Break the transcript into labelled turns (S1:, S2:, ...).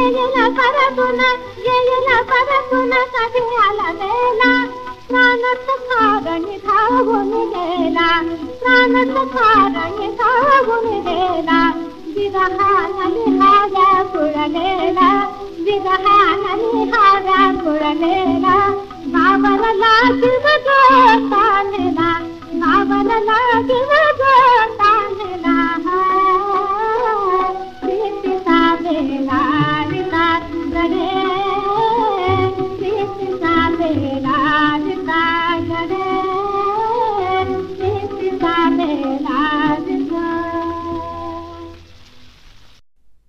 S1: ఎయల పరపున ఎయల పరపున కథల వేళ ప్రాణత కారణి కాగుని వేళ ప్రాణత కారణి కాగుని వేళ విరహానలి హార పురలేళ విరహానలి హార పురలేళ భావరలా శివ